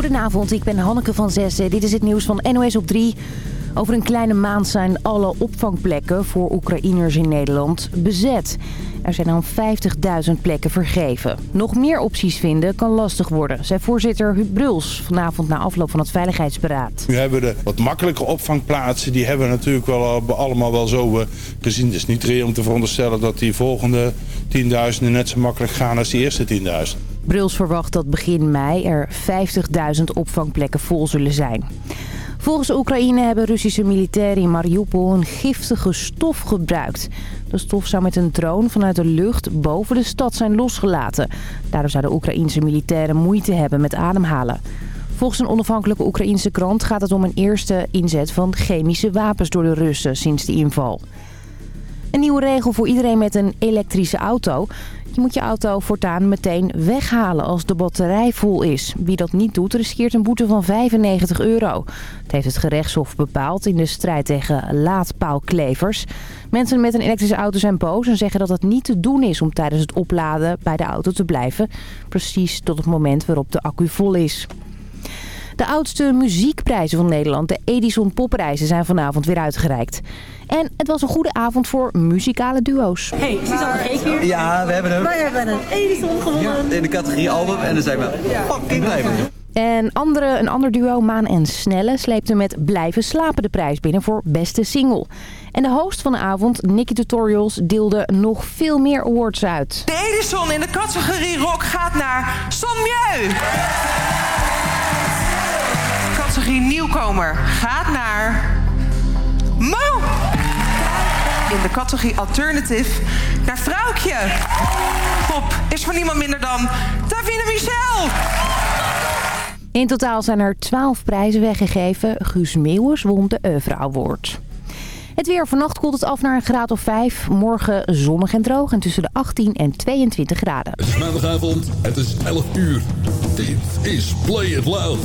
Goedenavond, ik ben Hanneke van Zessen. Dit is het nieuws van NOS op 3. Over een kleine maand zijn alle opvangplekken voor Oekraïners in Nederland bezet. Er zijn dan 50.000 plekken vergeven. Nog meer opties vinden kan lastig worden, zei voorzitter Huub Bruls vanavond na afloop van het Veiligheidsberaad. Nu hebben we de wat makkelijke opvangplaatsen, die hebben we natuurlijk wel eh, allemaal wel zo eh, gezien. Het is niet reëel om te veronderstellen dat die volgende 10.000 net zo makkelijk gaan als die eerste 10.000. Bruls verwacht dat begin mei er 50.000 opvangplekken vol zullen zijn. Volgens Oekraïne hebben Russische militairen in Mariupol een giftige stof gebruikt. De stof zou met een drone vanuit de lucht boven de stad zijn losgelaten. Daardoor zouden Oekraïnse militairen moeite hebben met ademhalen. Volgens een onafhankelijke Oekraïnse krant gaat het om een eerste inzet van chemische wapens door de Russen sinds de inval. Een nieuwe regel voor iedereen met een elektrische auto. Je moet je auto voortaan meteen weghalen als de batterij vol is. Wie dat niet doet, riskeert een boete van 95 euro. Het heeft het gerechtshof bepaald in de strijd tegen laadpaalklevers. Mensen met een elektrische auto zijn boos en zeggen dat het niet te doen is om tijdens het opladen bij de auto te blijven. Precies tot het moment waarop de accu vol is. De oudste muziekprijzen van Nederland, de Edison Popprijzen, zijn vanavond weer uitgereikt. En het was een goede avond voor muzikale duo's. Hey, Suzanne Geek hier. Ja, we hebben hem. Wij hebben een Edison gewonnen. In de categorie album en daar zijn we fucking blij mee. En andere, een ander duo, Maan en Snelle, sleepte met Blijven Slapen de prijs binnen voor beste single. En de host van de avond, Nicky Tutorials, deelde nog veel meer awards uit. De Edison in de categorie rock gaat naar. Categorie nieuwkomer gaat naar Mo. In de categorie alternative naar Vrouwtje. Pop is voor niemand minder dan Davina Michel. In totaal zijn er 12 prijzen weggegeven. Guus Meeuwers won de Oeuvre Award. Het weer. Vannacht koelt het af naar een graad of 5. Morgen zonnig en droog en tussen de 18 en 22 graden. Het is maandagavond, het is 11 uur. Dit is Play It Loud.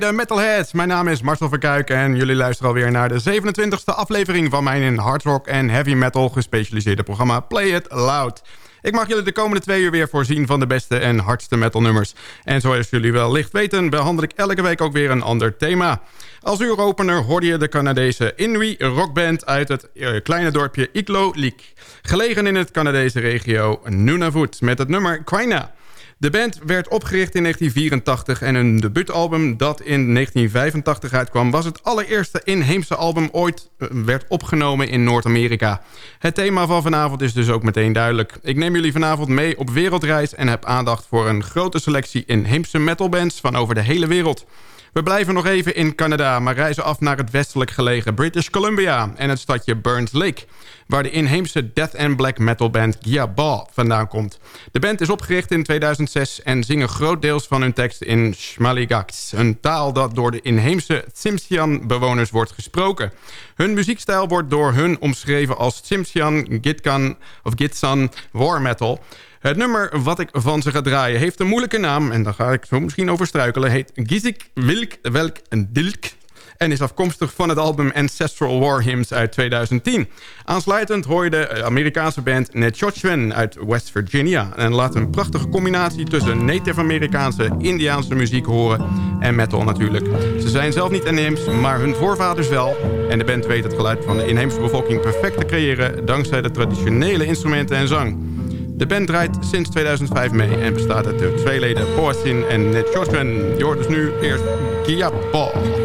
Mede metalheads. Mijn naam is Marcel Verkuik en jullie luisteren alweer naar de 27e aflevering van mijn in hard rock en heavy metal gespecialiseerde programma Play It Loud. Ik mag jullie de komende twee uur weer voorzien van de beste en hardste metalnummers. En zoals jullie wel licht weten, behandel ik elke week ook weer een ander thema. Als uuropener hoorde je de Canadese Inuit rockband uit het eh, kleine dorpje Iklo-Lik. Gelegen in het Canadese regio Nunavut met het nummer Quina. De band werd opgericht in 1984 en hun debuutalbum dat in 1985 uitkwam... was het allereerste inheemse album ooit eh, werd opgenomen in Noord-Amerika. Het thema van vanavond is dus ook meteen duidelijk. Ik neem jullie vanavond mee op wereldreis en heb aandacht voor een grote selectie inheemse metalbands van over de hele wereld... We blijven nog even in Canada, maar reizen af naar het westelijk gelegen British Columbia en het stadje Burns Lake, waar de inheemse death and black metal band Gia vandaan komt. De band is opgericht in 2006 en zingen grootdeels van hun tekst in Shmaligax, een taal dat door de inheemse Tsimshian-bewoners wordt gesproken. Hun muziekstijl wordt door hun omschreven als Tsimshian, Gitkan of Gitsan war metal. Het nummer wat ik van ze ga draaien heeft een moeilijke naam... en daar ga ik zo misschien over struikelen... heet Gizik Wilk Welk en Dilk en is afkomstig van het album Ancestral War Hymns uit 2010. Aansluitend hoor je de Amerikaanse band Nechotchwen uit West Virginia... en laat een prachtige combinatie tussen Native-Amerikaanse, Indiaanse muziek horen... en metal natuurlijk. Ze zijn zelf niet inheems, maar hun voorvaders wel... en de band weet het geluid van de inheemse bevolking perfect te creëren... dankzij de traditionele instrumenten en zang... De band draait sinds 2005 mee en bestaat uit de twee leden Poasin en Ned Shortman. Je hoort dus nu eerst Ball.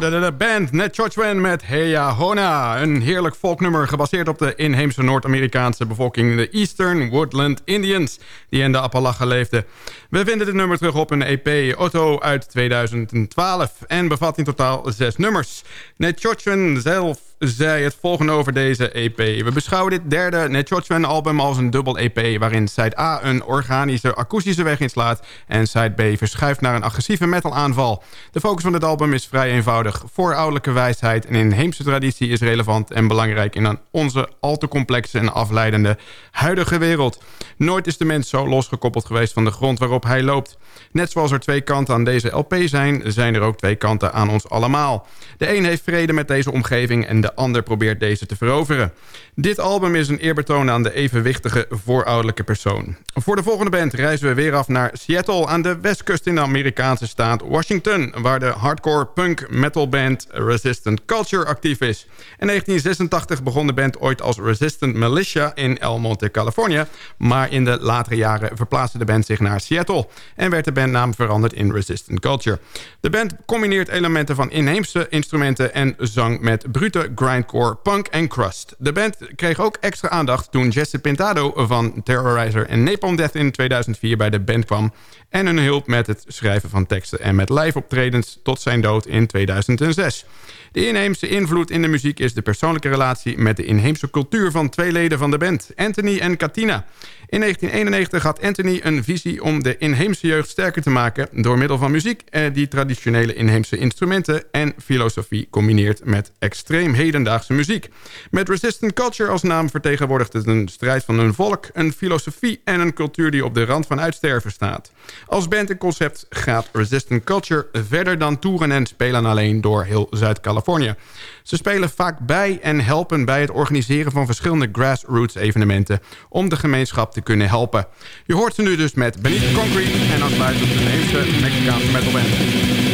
Hoorde de band Net Chochmen met Heya Hona. Een heerlijk folknummer gebaseerd op de inheemse Noord-Amerikaanse bevolking... de Eastern Woodland Indians, die in de Appalachen leefden. We vinden dit nummer terug op een EP Otto uit 2012... en bevat in totaal zes nummers. Net Chochmen zelf zei het volgende over deze EP. We beschouwen dit derde Net album als een dubbel EP... waarin side A een organische akoestische weg inslaat... en side B verschuift naar een agressieve metal aanval. De focus van dit album is vrij eenvoudig. Voorouderlijke wijsheid en inheemse traditie is relevant en belangrijk... in onze al te complexe en afleidende huidige wereld. Nooit is de mens zo losgekoppeld geweest van de grond waarop hij loopt. Net zoals er twee kanten aan deze LP zijn... zijn er ook twee kanten aan ons allemaal. De een heeft vrede met deze omgeving... en de ander probeert deze te veroveren. Dit album is een eerbetoon aan de evenwichtige voorouderlijke persoon. Voor de volgende band reizen we weer af naar Seattle... aan de westkust in de Amerikaanse staat Washington... waar de hardcore punk metal band Resistant Culture actief is. In 1986 begon de band ooit als Resistant Militia in El Monte, Californië... maar in de latere jaren verplaatste de band zich naar Seattle... en werd de bandnaam veranderd in Resistant Culture. De band combineert elementen van inheemse instrumenten en zang met brute grindcore, punk en crust. De band kreeg ook extra aandacht toen Jesse Pintado van Terrorizer en Napalm Death in 2004 bij de band kwam... en hun hulp met het schrijven van teksten en met live optredens tot zijn dood in 2006. De inheemse invloed in de muziek is de persoonlijke relatie met de inheemse cultuur van twee leden van de band, Anthony en Katina. In 1991 had Anthony een visie om de inheemse jeugd sterker te maken... door middel van muziek eh, die traditionele inheemse instrumenten en filosofie combineert met extreem hedendaagse muziek. Met Resistant Culture als naam vertegenwoordigt het een strijd van een volk... een filosofie en een cultuur die op de rand van uitsterven staat. Als band en concept gaat Resistant Culture verder dan toeren en spelen alleen door heel Zuid-Californië. Ze spelen vaak bij en helpen bij het organiseren van verschillende grassroots evenementen... om de gemeenschap te kunnen helpen. Je hoort ze nu dus met Benito Concrete en dan sluit op de eerste Mexicaanse metalband.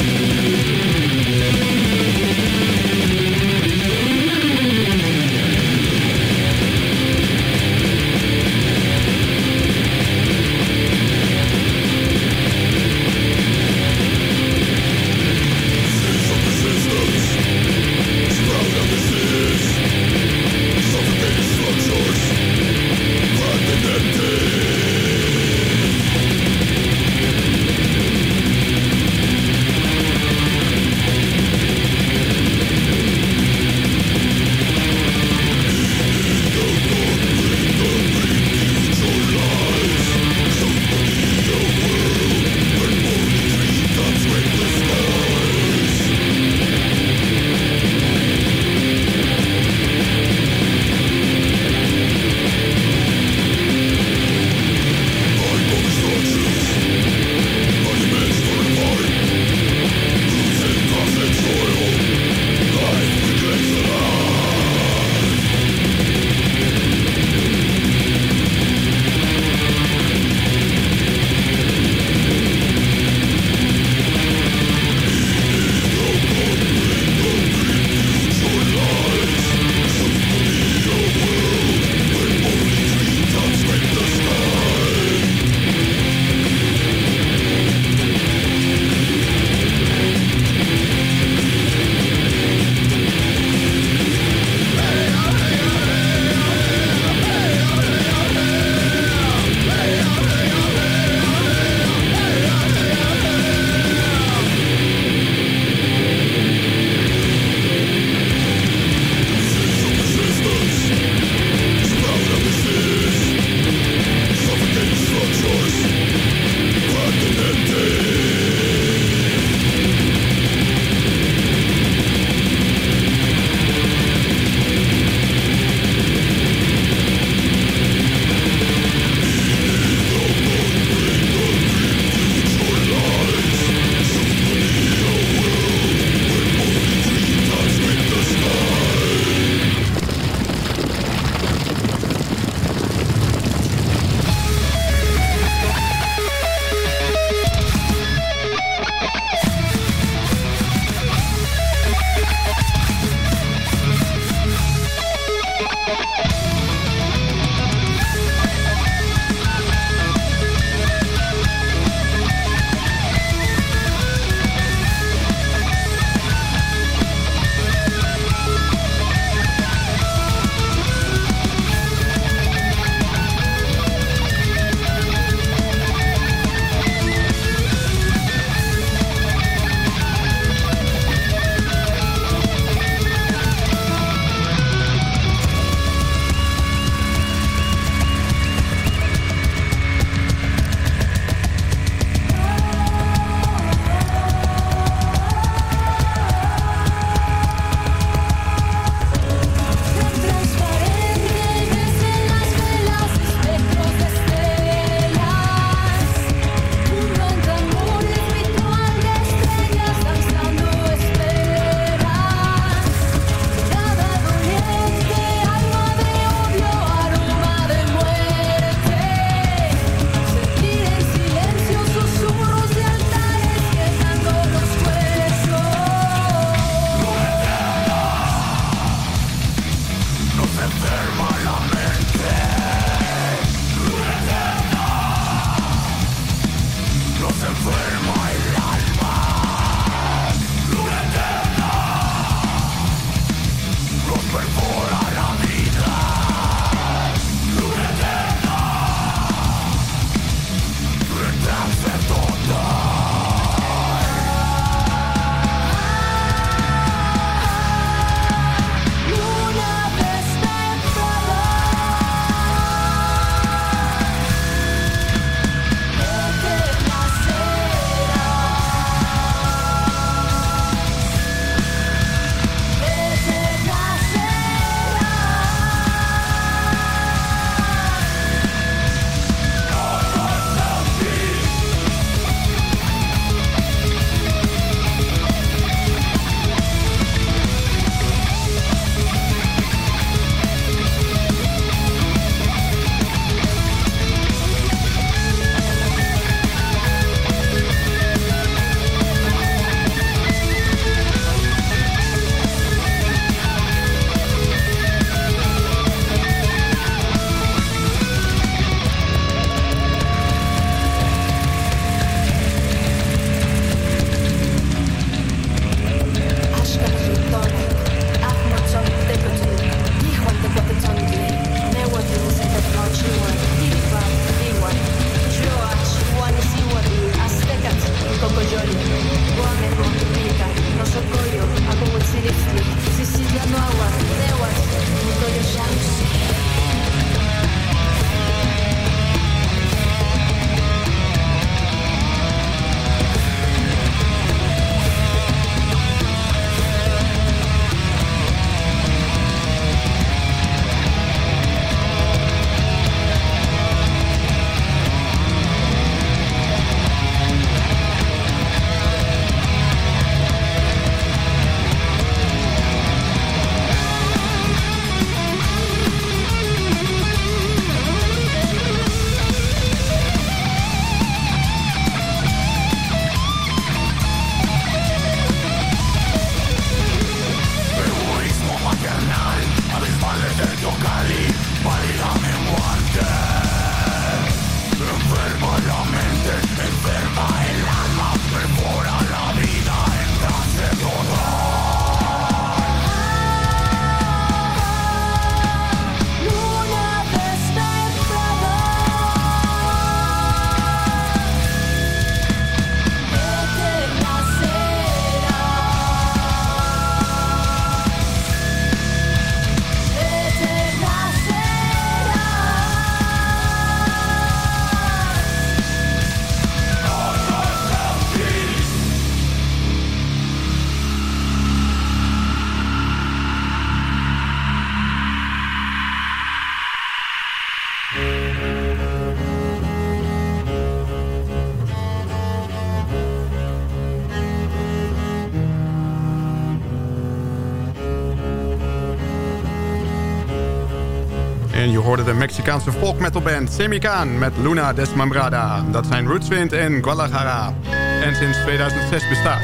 En je hoorde de Mexicaanse folk metal band Semican met Luna Desmembrada. Dat zijn Rootswind en Guadalajara. En sinds 2006 bestaat.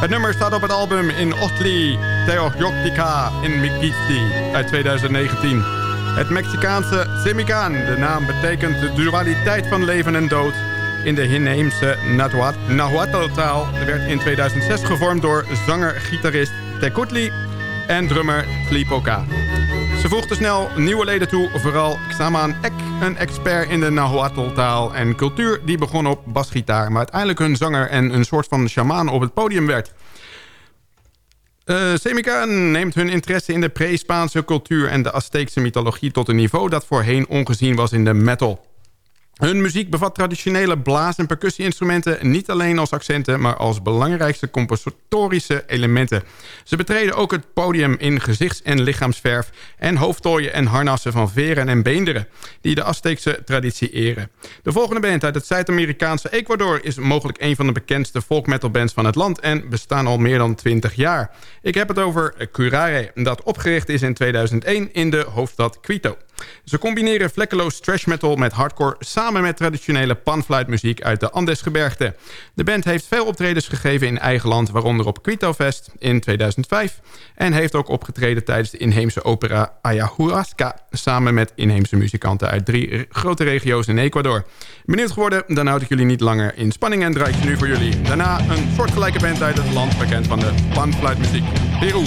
Het nummer staat op het album In Ostli Teojoctica in Mikitsi uit 2019. Het Mexicaanse Semican, de naam betekent de dualiteit van leven en dood in de inheemse Nahuatl-taal werd in 2006 gevormd door zanger-gitarist Tekutli en drummer Tlipoka. Ze voegde snel nieuwe leden toe, vooral Xaman Ek, een expert in de Nahuatl-taal en cultuur... die begon op basgitaar, maar uiteindelijk hun zanger en een soort van shamaan op het podium werd... Uh, Semica neemt hun interesse in de pre-Spaanse cultuur en de Azteekse mythologie tot een niveau dat voorheen ongezien was in de metal. Hun muziek bevat traditionele blaas- en percussie-instrumenten... niet alleen als accenten, maar als belangrijkste compositorische elementen. Ze betreden ook het podium in gezichts- en lichaamsverf... en hoofdtooien en harnassen van veren en beenderen... die de Azteekse traditie eren. De volgende band uit het Zuid-Amerikaanse Ecuador... is mogelijk een van de bekendste folk metal bands van het land... en bestaan al meer dan 20 jaar. Ik heb het over Curare, dat opgericht is in 2001 in de hoofdstad Quito. Ze combineren vlekkeloos trash metal met hardcore... samen met traditionele panfluitmuziek uit de Andesgebergte. De band heeft veel optredens gegeven in eigen land... waaronder op Quito Fest in 2005... en heeft ook opgetreden tijdens de inheemse opera Ayahuasca... samen met inheemse muzikanten uit drie grote regio's in Ecuador. Benieuwd geworden? Dan houd ik jullie niet langer in spanning... en draai ik nu voor jullie daarna een soortgelijke band uit het land... bekend van de panfluitmuziek. Peru.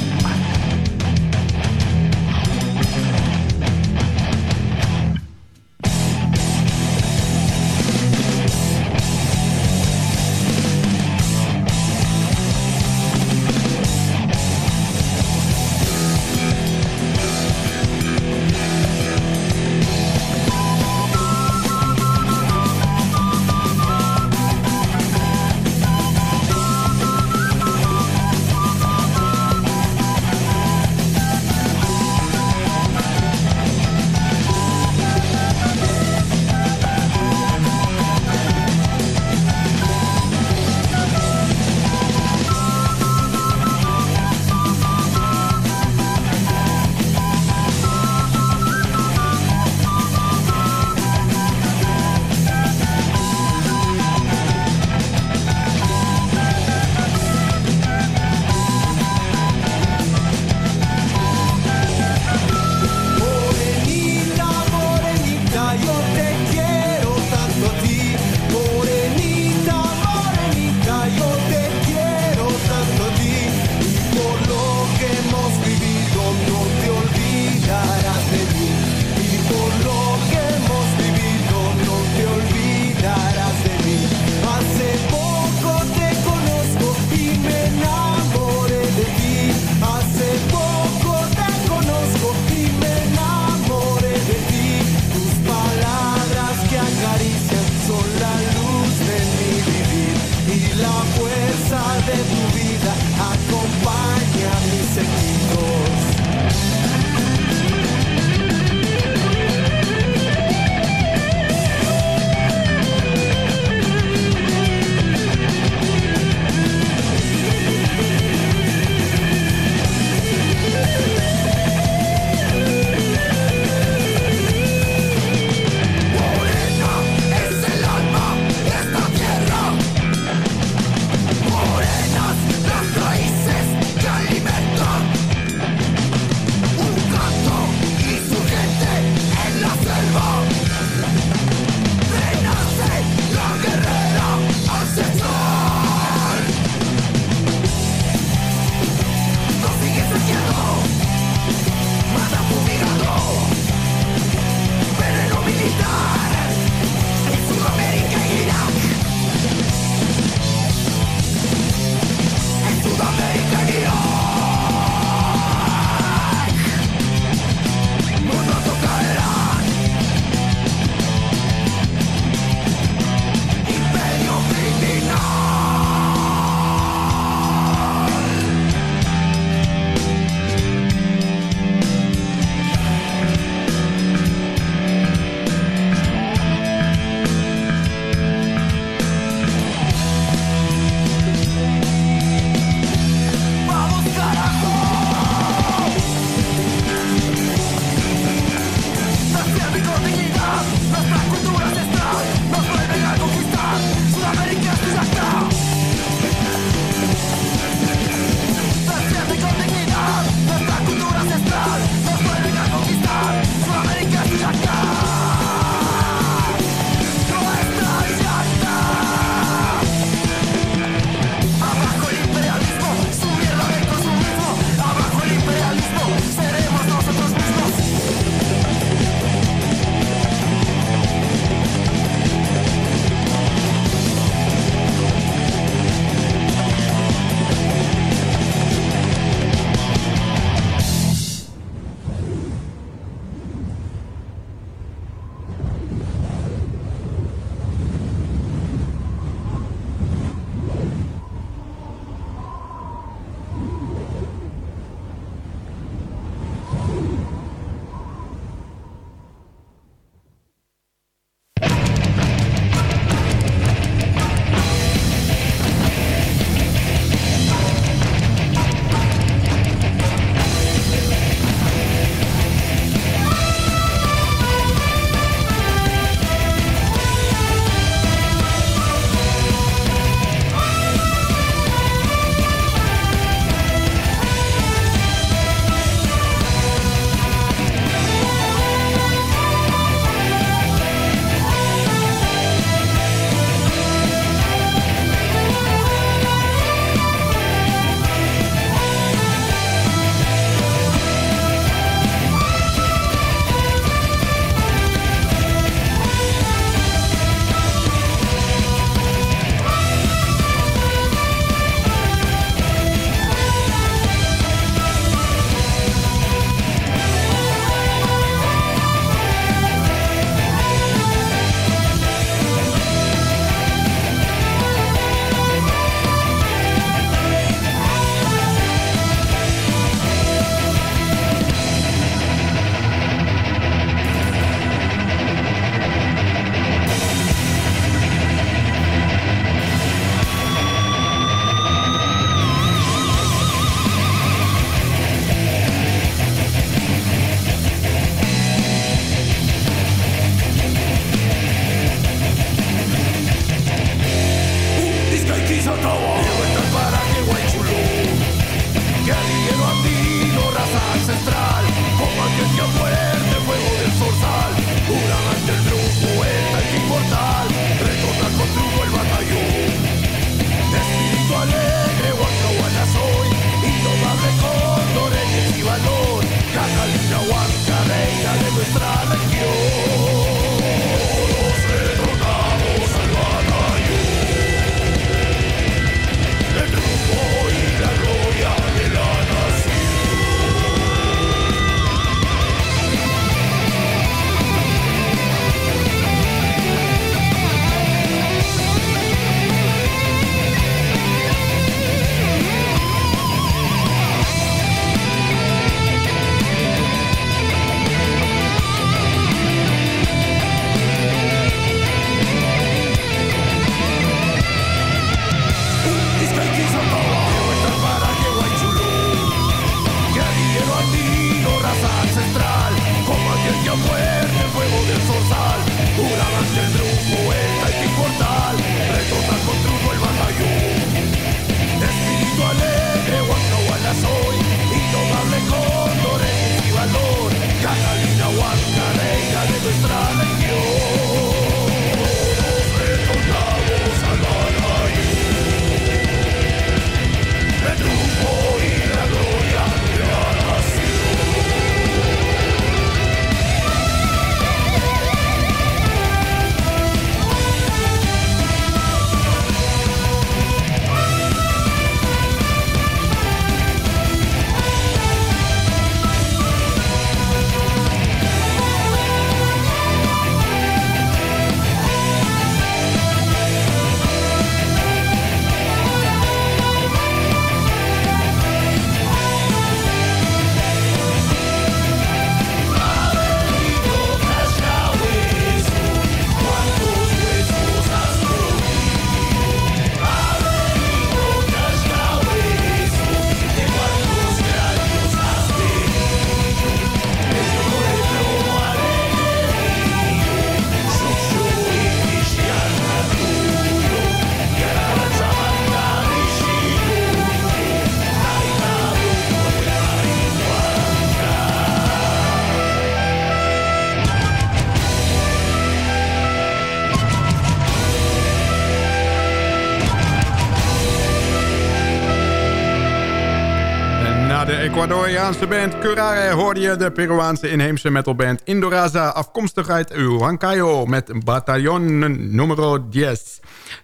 Ecuadoriaanse band Curare hoorde je de Peruaanse inheemse metalband Indoraza... afkomstig uit Huancayo met Batallon numero 10.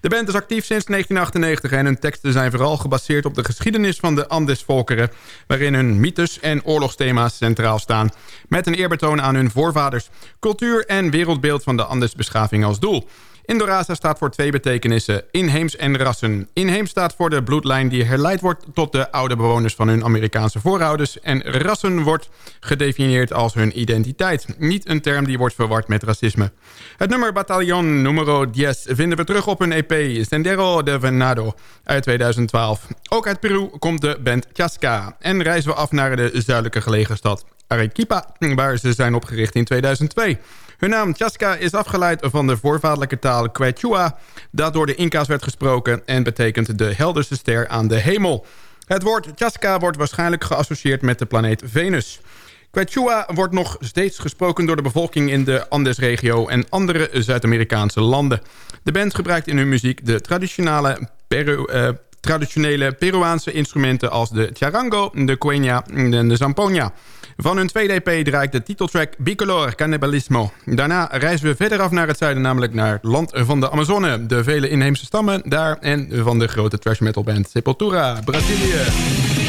De band is actief sinds 1998 en hun teksten zijn vooral gebaseerd op de geschiedenis van de Andesvolkeren... waarin hun mythes en oorlogsthema's centraal staan... met een eerbetoon aan hun voorvaders, cultuur en wereldbeeld van de Andesbeschaving als doel... Indoraza staat voor twee betekenissen, inheems en rassen. Inheems staat voor de bloedlijn die herleid wordt tot de oude bewoners van hun Amerikaanse voorouders... en rassen wordt gedefinieerd als hun identiteit. Niet een term die wordt verward met racisme. Het nummer Batallon Numero 10 vinden we terug op hun EP Sendero de Venado uit 2012. Ook uit Peru komt de band Chasca en reizen we af naar de zuidelijke gelegen stad Arequipa... waar ze zijn opgericht in 2002... Hun naam Chasca is afgeleid van de voorvaderlijke taal Quechua... dat door de Inca's werd gesproken en betekent de helderste ster aan de hemel. Het woord Chasca wordt waarschijnlijk geassocieerd met de planeet Venus. Quechua wordt nog steeds gesproken door de bevolking in de Andesregio en andere Zuid-Amerikaanse landen. De band gebruikt in hun muziek de traditionele, Peru, uh, traditionele Peruaanse instrumenten als de charango, de quenya en de zampoña. Van hun tweede EP draait de titeltrack Bicolor Cannibalismo. Daarna reizen we verder af naar het zuiden, namelijk naar het land van de Amazone. De vele inheemse stammen daar en van de grote trash metal band Sepultura, Brazilië.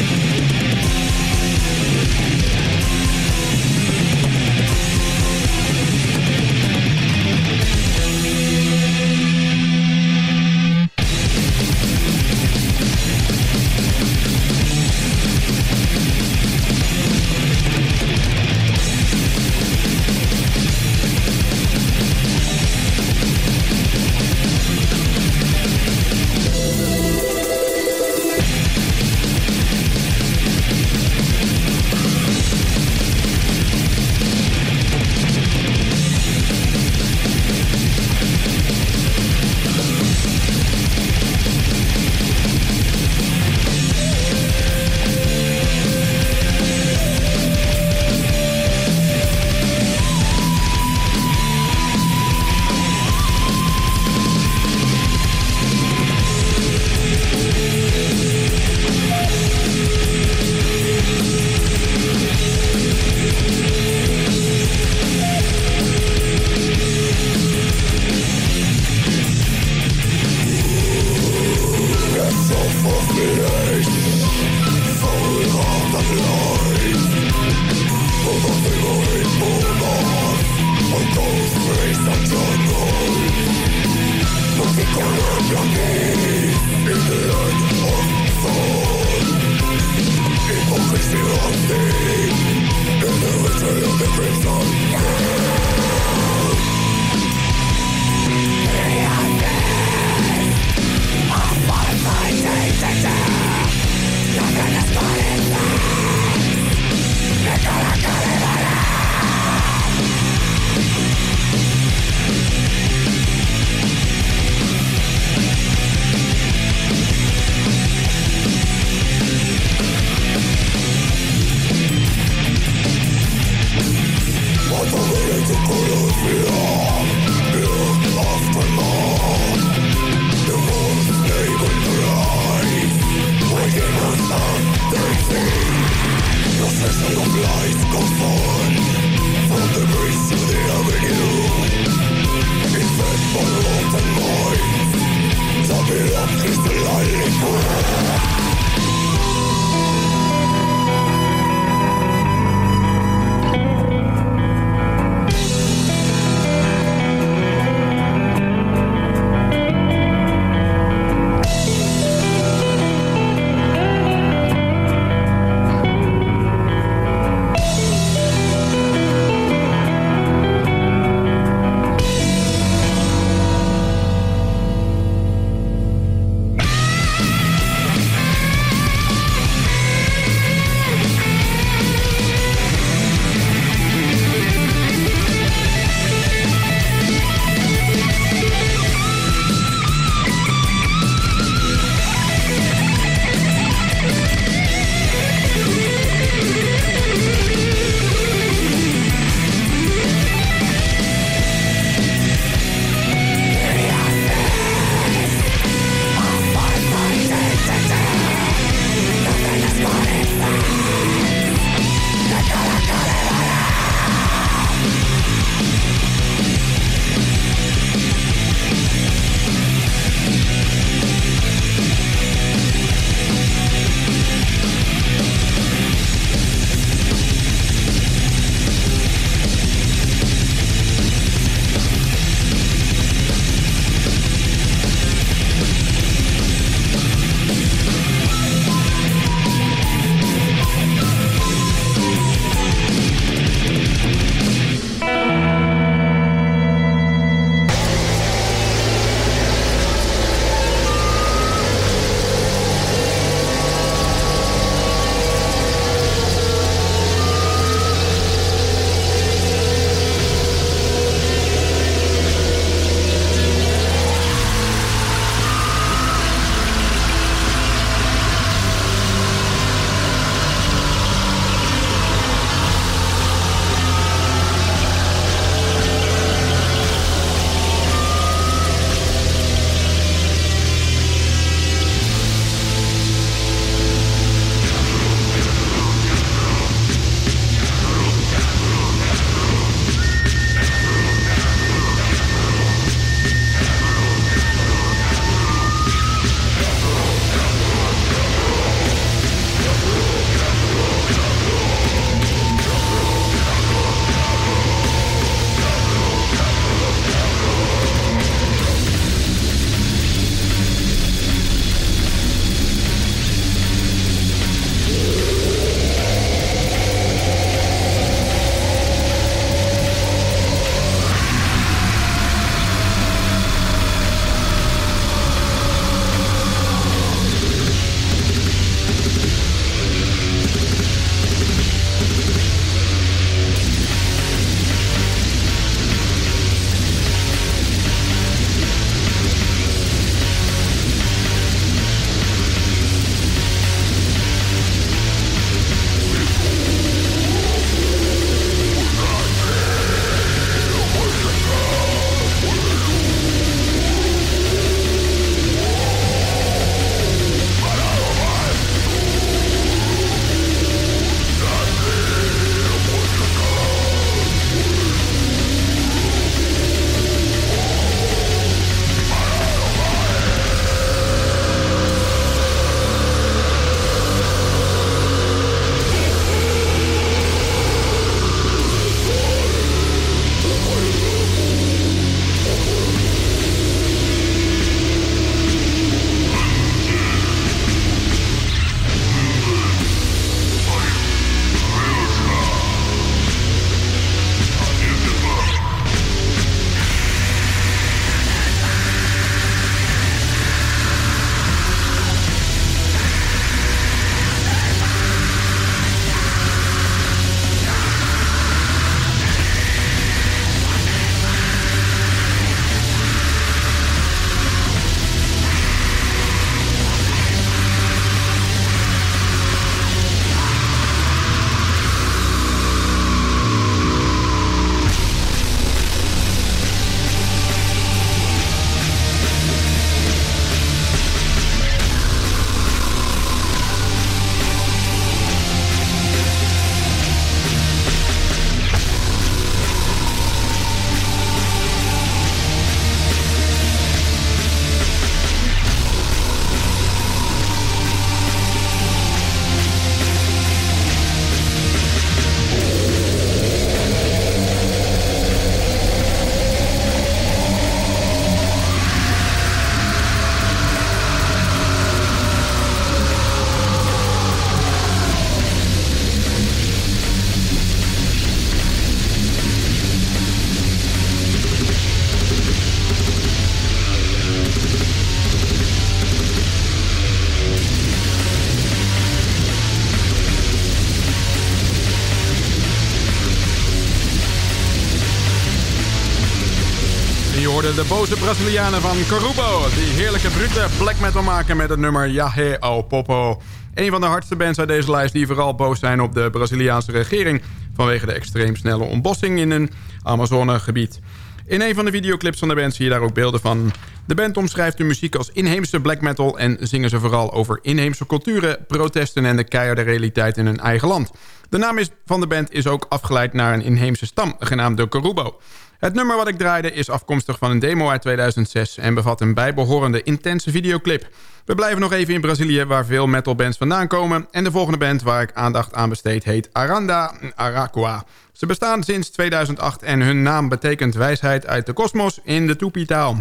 Brazilianen van Carubo... die heerlijke brute black metal maken met het nummer Yahe ao Popo. Een van de hardste bands uit deze lijst die vooral boos zijn op de Braziliaanse regering... vanwege de extreem snelle ontbossing in een Amazonegebied. In een van de videoclips van de band zie je daar ook beelden van. De band omschrijft de muziek als inheemse black metal... en zingen ze vooral over inheemse culturen, protesten... en de keiharde realiteit in hun eigen land. De naam is, van de band is ook afgeleid naar een inheemse stam, genaamd de Corubo. Het nummer wat ik draaide is afkomstig van een demo uit 2006... en bevat een bijbehorende intense videoclip. We blijven nog even in Brazilië, waar veel metalbands vandaan komen... en de volgende band waar ik aandacht aan besteed heet Aranda Araqua. Ze bestaan sinds 2008 en hun naam betekent wijsheid uit de kosmos in de Tupi-taal.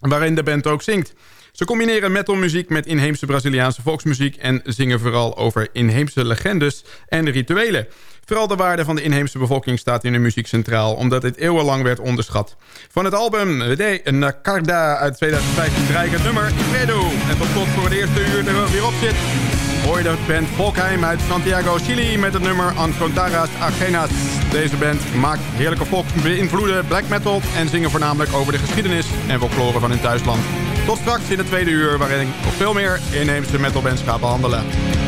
Waarin de band ook zingt. Ze combineren metalmuziek met inheemse Braziliaanse volksmuziek... en zingen vooral over inheemse legendes en rituelen. Vooral de waarde van de inheemse bevolking staat in de muziek centraal... omdat dit eeuwenlang werd onderschat. Van het album De Nacarda uit 2015 draai het nummer Fredo. En tot slot voor het eerste uur er weer op zit... hoor je de band Volkheim uit Santiago, Chili... met het nummer Ancontaras Agenas. Deze band maakt heerlijke volksbeïnvloede black metal... en zingen voornamelijk over de geschiedenis en folklore van hun thuisland. Tot straks in het tweede uur waarin ik nog veel meer inheemse metalbands ga behandelen.